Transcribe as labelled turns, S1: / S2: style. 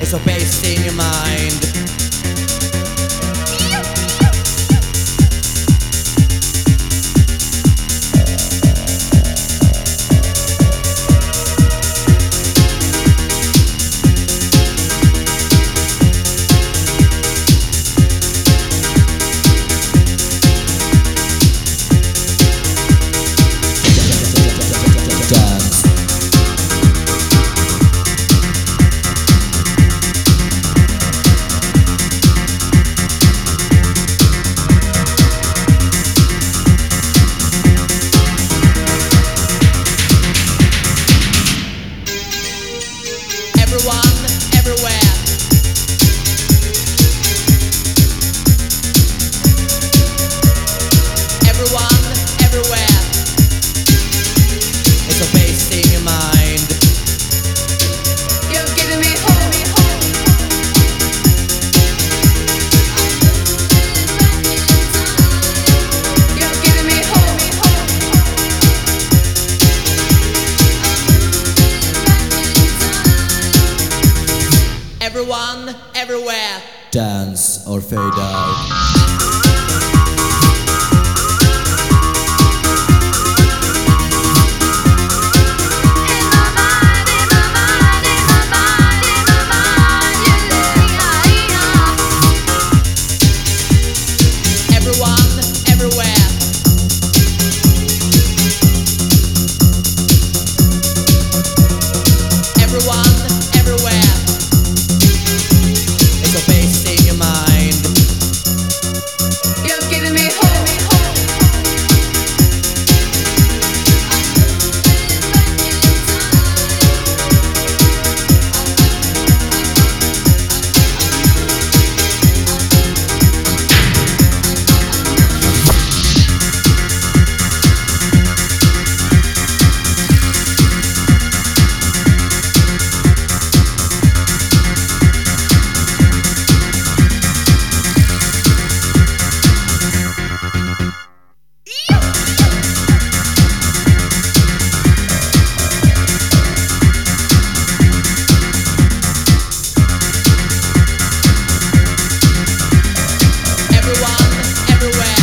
S1: It's a bass in your mind. Everyone, Everyone, everywhere.
S2: Dance or fade out.
S1: Everywhere. Everywhere.